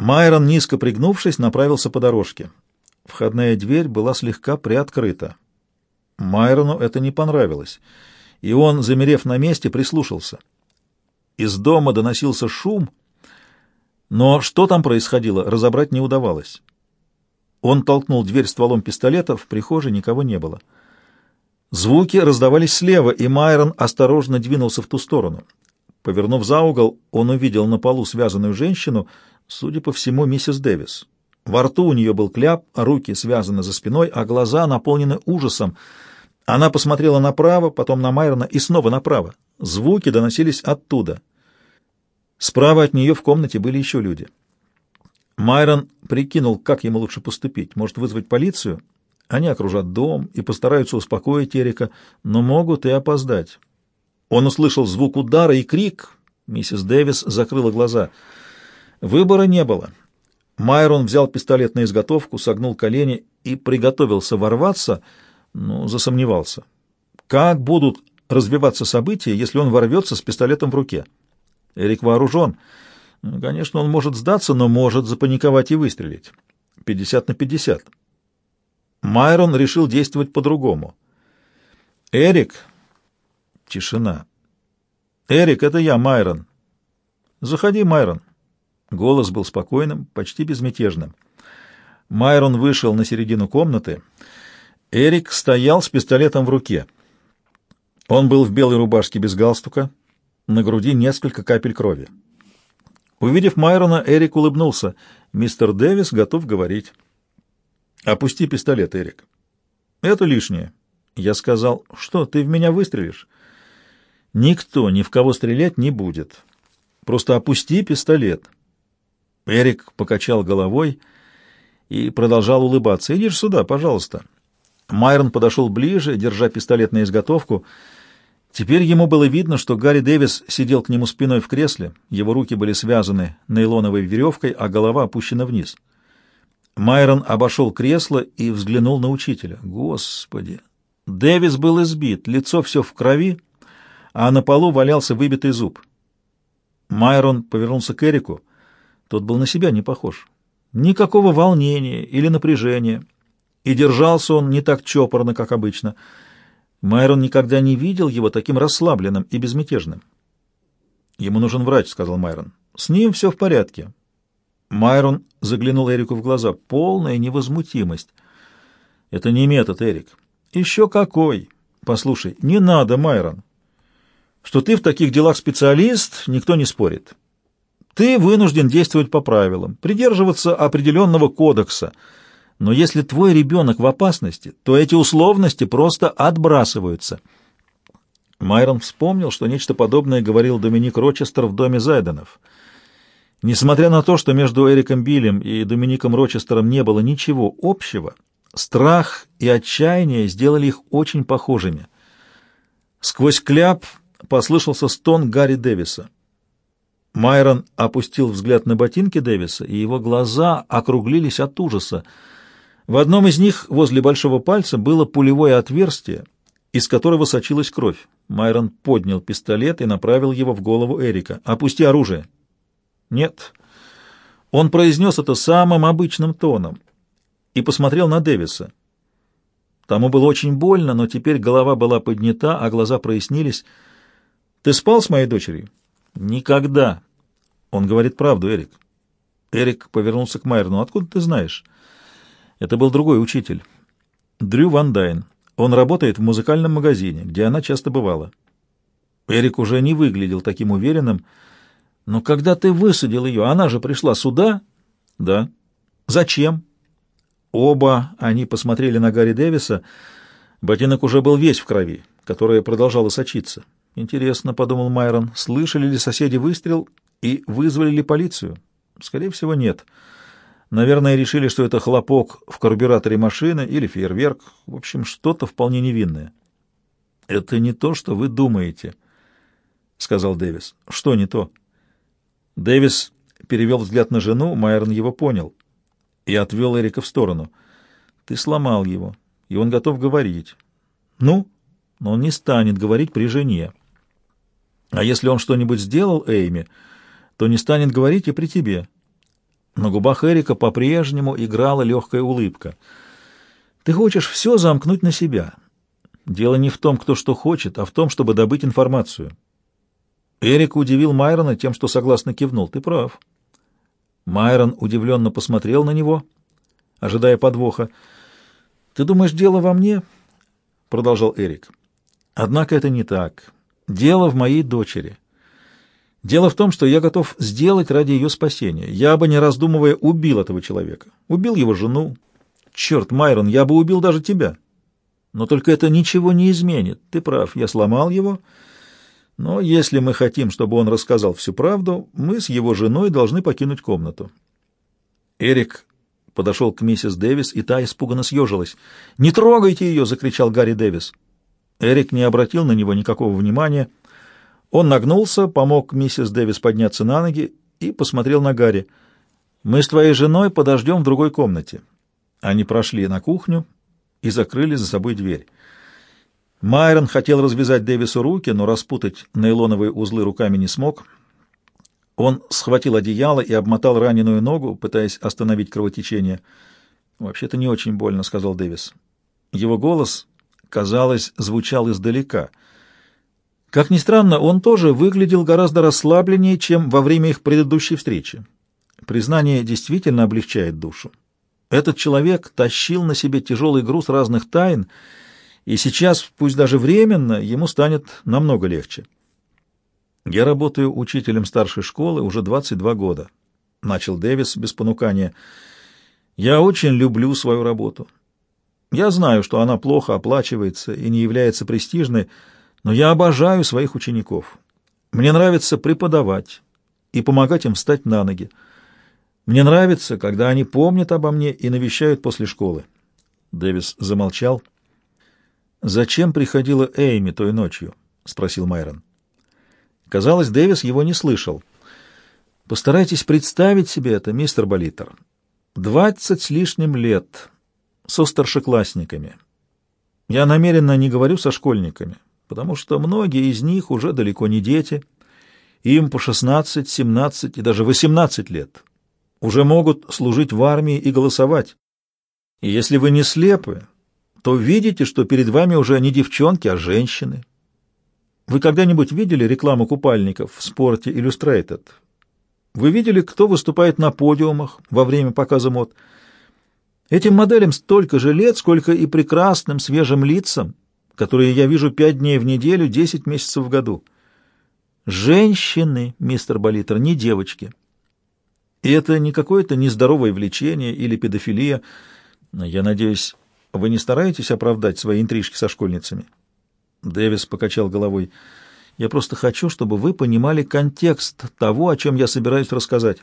Майрон, низко пригнувшись, направился по дорожке. Входная дверь была слегка приоткрыта. Майрону это не понравилось, и он, замерев на месте, прислушался. Из дома доносился шум, но что там происходило, разобрать не удавалось. Он толкнул дверь стволом пистолета, в прихожей никого не было. Звуки раздавались слева, и Майрон осторожно двинулся в ту сторону. Повернув за угол, он увидел на полу связанную женщину, судя по всему, миссис Дэвис. Во рту у нее был кляп, руки связаны за спиной, а глаза наполнены ужасом. Она посмотрела направо, потом на Майрона и снова направо. Звуки доносились оттуда. Справа от нее в комнате были еще люди. Майрон прикинул, как ему лучше поступить. Может, вызвать полицию? Они окружат дом и постараются успокоить Эрика, но могут и опоздать. Он услышал звук удара и крик. Миссис Дэвис закрыла глаза. Выбора не было. Майрон взял пистолет на изготовку, согнул колени и приготовился ворваться, но засомневался. Как будут развиваться события, если он ворвется с пистолетом в руке? Эрик вооружен. Конечно, он может сдаться, но может запаниковать и выстрелить. Пятьдесят на пятьдесят. Майрон решил действовать по-другому. «Эрик!» Тишина. «Эрик, это я, Майрон». «Заходи, Майрон». Голос был спокойным, почти безмятежным. Майрон вышел на середину комнаты. Эрик стоял с пистолетом в руке. Он был в белой рубашке без галстука, на груди несколько капель крови. Увидев Майрона, Эрик улыбнулся. «Мистер Дэвис готов говорить». «Опусти пистолет, Эрик». «Это лишнее». Я сказал, «Что, ты в меня выстрелишь?» «Никто ни в кого стрелять не будет. Просто опусти пистолет». Эрик покачал головой и продолжал улыбаться. «Идишь сюда, пожалуйста». Майрон подошел ближе, держа пистолет на изготовку. Теперь ему было видно, что Гарри Дэвис сидел к нему спиной в кресле, его руки были связаны нейлоновой веревкой, а голова опущена вниз. Майрон обошел кресло и взглянул на учителя. Господи! Дэвис был избит, лицо все в крови, а на полу валялся выбитый зуб. Майрон повернулся к Эрику. Тот был на себя не похож. Никакого волнения или напряжения. И держался он не так чопорно, как обычно. Майрон никогда не видел его таким расслабленным и безмятежным. «Ему нужен врач», — сказал Майрон. «С ним все в порядке». Майрон заглянул Эрику в глаза. «Полная невозмутимость». «Это не метод, Эрик». «Еще какой!» «Послушай, не надо, Майрон. Что ты в таких делах специалист, никто не спорит. Ты вынужден действовать по правилам, придерживаться определенного кодекса. Но если твой ребенок в опасности, то эти условности просто отбрасываются. Майрон вспомнил, что нечто подобное говорил Доминик Рочестер в доме Зайденов. Несмотря на то, что между Эриком Биллем и Домиником Рочестером не было ничего общего, страх и отчаяние сделали их очень похожими. Сквозь кляп послышался стон Гарри Дэвиса. Майрон опустил взгляд на ботинки Дэвиса, и его глаза округлились от ужаса. В одном из них, возле большого пальца, было пулевое отверстие, из которого сочилась кровь. Майрон поднял пистолет и направил его в голову Эрика. «Опусти оружие!» «Нет». Он произнес это самым обычным тоном и посмотрел на Дэвиса. Тому было очень больно, но теперь голова была поднята, а глаза прояснились. «Ты спал с моей дочерью?» Никогда. Он говорит правду, Эрик. Эрик повернулся к Майерну. Откуда ты знаешь? Это был другой учитель. Дрю Ван Дайн. Он работает в музыкальном магазине, где она часто бывала. Эрик уже не выглядел таким уверенным. Но когда ты высадил ее, она же пришла сюда? Да. Зачем? Оба они посмотрели на Гарри Дэвиса. Ботинок уже был весь в крови, которая продолжала сочиться. Интересно, — подумал Майрон, — слышали ли соседи выстрел и вызвали ли полицию? Скорее всего, нет. Наверное, решили, что это хлопок в карбюраторе машины или фейерверк. В общем, что-то вполне невинное. «Это не то, что вы думаете», — сказал Дэвис. «Что не то?» Дэвис перевел взгляд на жену, Майрон его понял и отвел Эрика в сторону. «Ты сломал его, и он готов говорить». «Ну?» «Но он не станет говорить при жене». А если он что-нибудь сделал Эйми, то не станет говорить и при тебе. На губах Эрика по-прежнему играла легкая улыбка. «Ты хочешь все замкнуть на себя. Дело не в том, кто что хочет, а в том, чтобы добыть информацию». Эрик удивил Майрона тем, что согласно кивнул. «Ты прав». Майрон удивленно посмотрел на него, ожидая подвоха. «Ты думаешь, дело во мне?» — продолжал Эрик. «Однако это не так. Дело в моей дочери. Дело в том, что я готов сделать ради ее спасения. Я бы, не раздумывая, убил этого человека. Убил его жену. Черт, Майрон, я бы убил даже тебя. Но только это ничего не изменит. Ты прав, я сломал его. Но если мы хотим, чтобы он рассказал всю правду, мы с его женой должны покинуть комнату. Эрик подошел к миссис Дэвис, и та испуганно съежилась. «Не трогайте ее!» — закричал Гарри Дэвис. Эрик не обратил на него никакого внимания — он нагнулся, помог миссис Дэвис подняться на ноги и посмотрел на Гарри. «Мы с твоей женой подождем в другой комнате». Они прошли на кухню и закрыли за собой дверь. Майрон хотел развязать Дэвису руки, но распутать нейлоновые узлы руками не смог. Он схватил одеяло и обмотал раненую ногу, пытаясь остановить кровотечение. «Вообще-то не очень больно», — сказал Дэвис. Его голос, казалось, звучал издалека — как ни странно, он тоже выглядел гораздо расслабленнее, чем во время их предыдущей встречи. Признание действительно облегчает душу. Этот человек тащил на себе тяжелый груз разных тайн, и сейчас, пусть даже временно, ему станет намного легче. «Я работаю учителем старшей школы уже 22 года», — начал Дэвис без понукания. «Я очень люблю свою работу. Я знаю, что она плохо оплачивается и не является престижной, но я обожаю своих учеников. Мне нравится преподавать и помогать им встать на ноги. Мне нравится, когда они помнят обо мне и навещают после школы. Дэвис замолчал. «Зачем приходила Эйми той ночью?» — спросил Майрон. Казалось, Дэвис его не слышал. «Постарайтесь представить себе это, мистер Болитер. Двадцать с лишним лет со старшеклассниками. Я намеренно не говорю со школьниками потому что многие из них уже далеко не дети, им по 16, 17 и даже 18 лет, уже могут служить в армии и голосовать. И если вы не слепы, то видите, что перед вами уже не девчонки, а женщины. Вы когда-нибудь видели рекламу купальников в спорте Illustrated? Вы видели, кто выступает на подиумах во время показа мод? Этим моделям столько же лет, сколько и прекрасным свежим лицам, которые я вижу пять дней в неделю, десять месяцев в году. Женщины, мистер Болитер, не девочки. И это не какое-то нездоровое влечение или педофилия. Я надеюсь, вы не стараетесь оправдать свои интрижки со школьницами? Дэвис покачал головой. Я просто хочу, чтобы вы понимали контекст того, о чем я собираюсь рассказать.